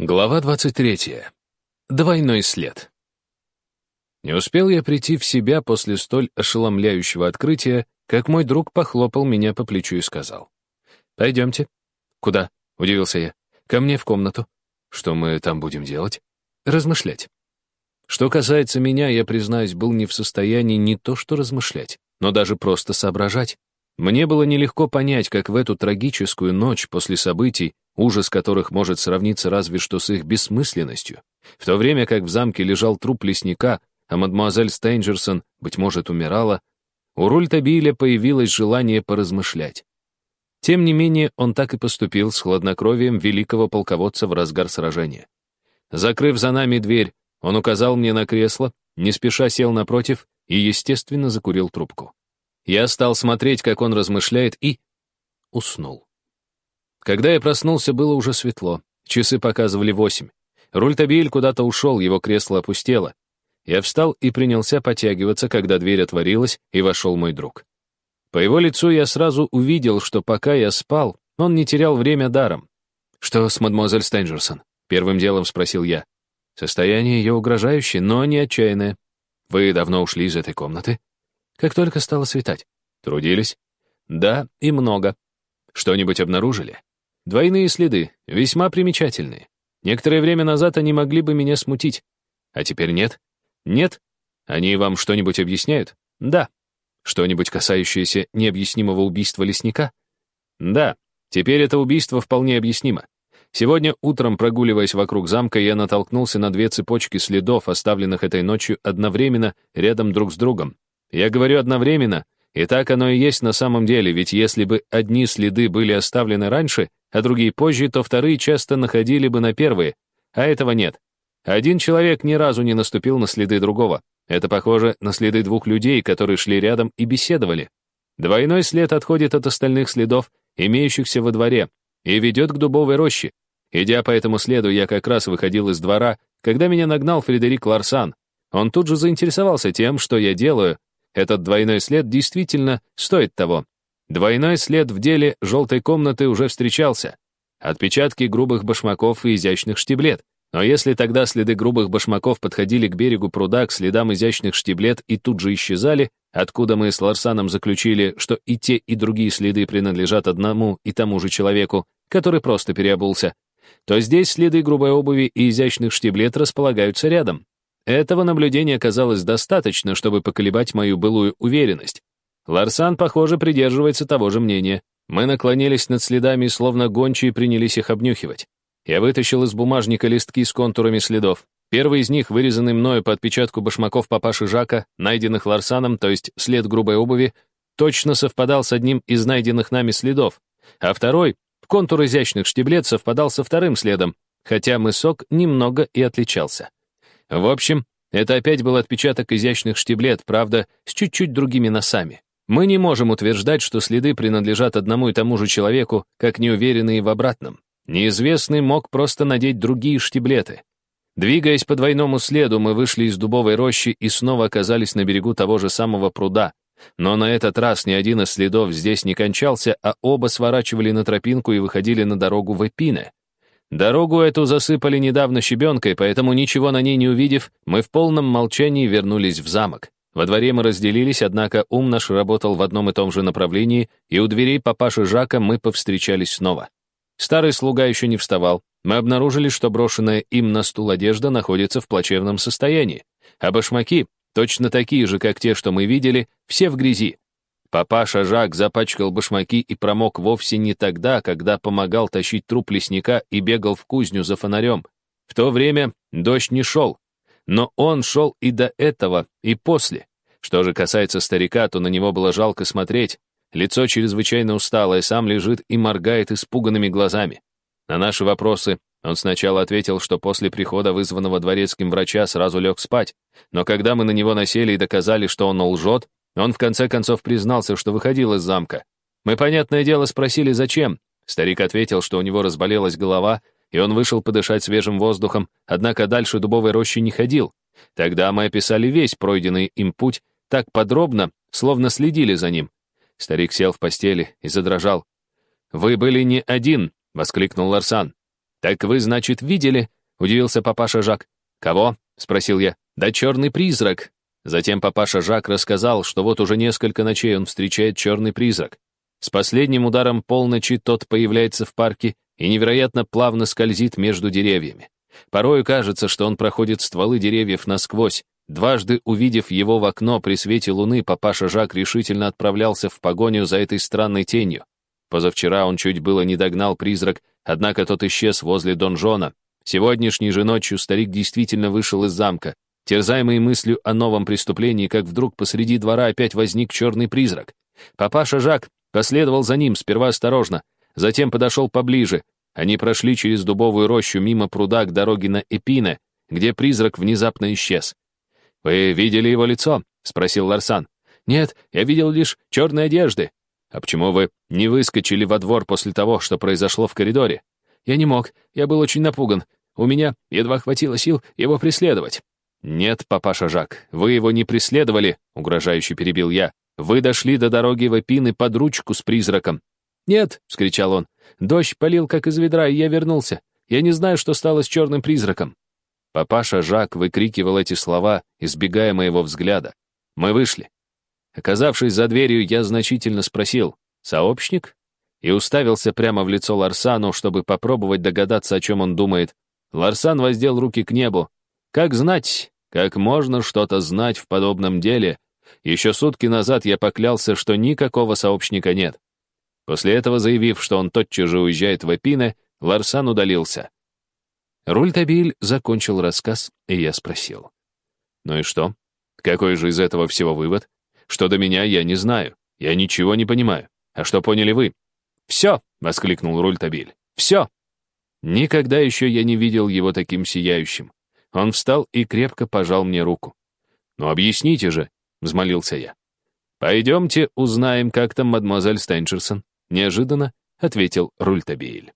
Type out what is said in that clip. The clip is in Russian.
Глава 23. Двойной след. Не успел я прийти в себя после столь ошеломляющего открытия, как мой друг похлопал меня по плечу и сказал. «Пойдемте». «Куда?» — удивился я. «Ко мне в комнату». «Что мы там будем делать?» «Размышлять». Что касается меня, я, признаюсь, был не в состоянии не то что размышлять, но даже просто соображать. Мне было нелегко понять, как в эту трагическую ночь после событий, ужас которых может сравниться разве что с их бессмысленностью, в то время как в замке лежал труп лесника, а мадемуазель Стейнджерсон, быть может, умирала, у Рультабиля появилось желание поразмышлять. Тем не менее, он так и поступил с хладнокровием великого полководца в разгар сражения. Закрыв за нами дверь, он указал мне на кресло, не спеша сел напротив и, естественно, закурил трубку. Я стал смотреть, как он размышляет, и уснул. Когда я проснулся, было уже светло. Часы показывали восемь. Рультабиль куда-то ушел, его кресло опустело. Я встал и принялся потягиваться, когда дверь отворилась, и вошел мой друг. По его лицу я сразу увидел, что пока я спал, он не терял время даром. «Что с мадемуазель Стенджерсон?» — первым делом спросил я. Состояние ее угрожающее, но не отчаянное. «Вы давно ушли из этой комнаты?» Как только стало светать. Трудились? Да, и много. Что-нибудь обнаружили? Двойные следы, весьма примечательные. Некоторое время назад они могли бы меня смутить. А теперь нет? Нет? Они вам что-нибудь объясняют? Да. Что-нибудь касающееся необъяснимого убийства лесника? Да. Теперь это убийство вполне объяснимо. Сегодня утром, прогуливаясь вокруг замка, я натолкнулся на две цепочки следов, оставленных этой ночью одновременно рядом друг с другом. Я говорю одновременно, и так оно и есть на самом деле, ведь если бы одни следы были оставлены раньше, а другие позже, то вторые часто находили бы на первые, а этого нет. Один человек ни разу не наступил на следы другого. Это похоже на следы двух людей, которые шли рядом и беседовали. Двойной след отходит от остальных следов, имеющихся во дворе, и ведет к дубовой роще. Идя по этому следу, я как раз выходил из двора, когда меня нагнал Фредерик Ларсан. Он тут же заинтересовался тем, что я делаю, этот двойной след действительно стоит того. Двойной след в деле желтой комнаты уже встречался. Отпечатки грубых башмаков и изящных штиблет. Но если тогда следы грубых башмаков подходили к берегу пруда к следам изящных штиблет и тут же исчезали, откуда мы с Ларсаном заключили, что и те, и другие следы принадлежат одному и тому же человеку, который просто переобулся, то здесь следы грубой обуви и изящных штиблет располагаются рядом. Этого наблюдения оказалось достаточно, чтобы поколебать мою былую уверенность. Ларсан, похоже, придерживается того же мнения. Мы наклонились над следами, словно гончие принялись их обнюхивать. Я вытащил из бумажника листки с контурами следов. Первый из них, вырезанный мною по отпечатку башмаков папаши Жака, найденных Ларсаном, то есть след грубой обуви, точно совпадал с одним из найденных нами следов, а второй, контур изящных штиблет, совпадал со вторым следом, хотя мысок немного и отличался. В общем, это опять был отпечаток изящных штиблет, правда, с чуть-чуть другими носами. Мы не можем утверждать, что следы принадлежат одному и тому же человеку, как неуверенные в обратном. Неизвестный мог просто надеть другие штиблеты. Двигаясь по двойному следу, мы вышли из дубовой рощи и снова оказались на берегу того же самого пруда. Но на этот раз ни один из следов здесь не кончался, а оба сворачивали на тропинку и выходили на дорогу в Эпине. Дорогу эту засыпали недавно щебенкой, поэтому, ничего на ней не увидев, мы в полном молчании вернулись в замок. Во дворе мы разделились, однако ум наш работал в одном и том же направлении, и у дверей папаши Жака мы повстречались снова. Старый слуга еще не вставал. Мы обнаружили, что брошенная им на стул одежда находится в плачевном состоянии, а башмаки, точно такие же, как те, что мы видели, все в грязи. Папаша Жак запачкал башмаки и промок вовсе не тогда, когда помогал тащить труп лесника и бегал в кузню за фонарем. В то время дождь не шел, но он шел и до этого, и после. Что же касается старика, то на него было жалко смотреть. Лицо чрезвычайно усталое, сам лежит и моргает испуганными глазами. На наши вопросы он сначала ответил, что после прихода вызванного дворецким врача сразу лег спать, но когда мы на него насели и доказали, что он лжет, он в конце концов признался, что выходил из замка. Мы, понятное дело, спросили, зачем. Старик ответил, что у него разболелась голова, и он вышел подышать свежим воздухом, однако дальше дубовой рощи не ходил. Тогда мы описали весь пройденный им путь так подробно, словно следили за ним. Старик сел в постели и задрожал. «Вы были не один!» — воскликнул Ларсан. «Так вы, значит, видели?» — удивился папаша Жак. «Кого?» — спросил я. «Да черный призрак». Затем папаша Жак рассказал, что вот уже несколько ночей он встречает черный призрак. С последним ударом полночи тот появляется в парке и невероятно плавно скользит между деревьями. Порою кажется, что он проходит стволы деревьев насквозь. Дважды увидев его в окно при свете луны, папаша Жак решительно отправлялся в погоню за этой странной тенью. Позавчера он чуть было не догнал призрак, однако тот исчез возле донжона. Сегодняшней же ночью старик действительно вышел из замка, терзаемый мыслью о новом преступлении, как вдруг посреди двора опять возник черный призрак. Папаша Жак последовал за ним, сперва осторожно, затем подошел поближе, они прошли через дубовую рощу мимо пруда к дороге на Эпине, где призрак внезапно исчез. «Вы видели его лицо?» — спросил Ларсан. «Нет, я видел лишь черные одежды». «А почему вы не выскочили во двор после того, что произошло в коридоре?» «Я не мог, я был очень напуган. У меня едва хватило сил его преследовать». «Нет, папаша Жак, вы его не преследовали», — угрожающе перебил я. «Вы дошли до дороги в Эпины под ручку с призраком. «Нет!» — вскричал он. «Дождь полил, как из ведра, и я вернулся. Я не знаю, что стало с черным призраком». Папаша Жак выкрикивал эти слова, избегая моего взгляда. Мы вышли. Оказавшись за дверью, я значительно спросил «Сообщник?» и уставился прямо в лицо Ларсану, чтобы попробовать догадаться, о чем он думает. Ларсан воздел руки к небу. «Как знать, как можно что-то знать в подобном деле? Еще сутки назад я поклялся, что никакого сообщника нет. После этого, заявив, что он тотчас же уезжает в Эпине, Ларсан удалился. Рультабиль закончил рассказ, и я спросил. «Ну и что? Какой же из этого всего вывод? Что до меня, я не знаю. Я ничего не понимаю. А что поняли вы?» «Все!» — воскликнул Рультабиль. «Все!» Никогда еще я не видел его таким сияющим. Он встал и крепко пожал мне руку. «Ну объясните же», — взмолился я. «Пойдемте узнаем, как там мадемуазель Стенчерсон», Неожиданно ответил Рультабиль.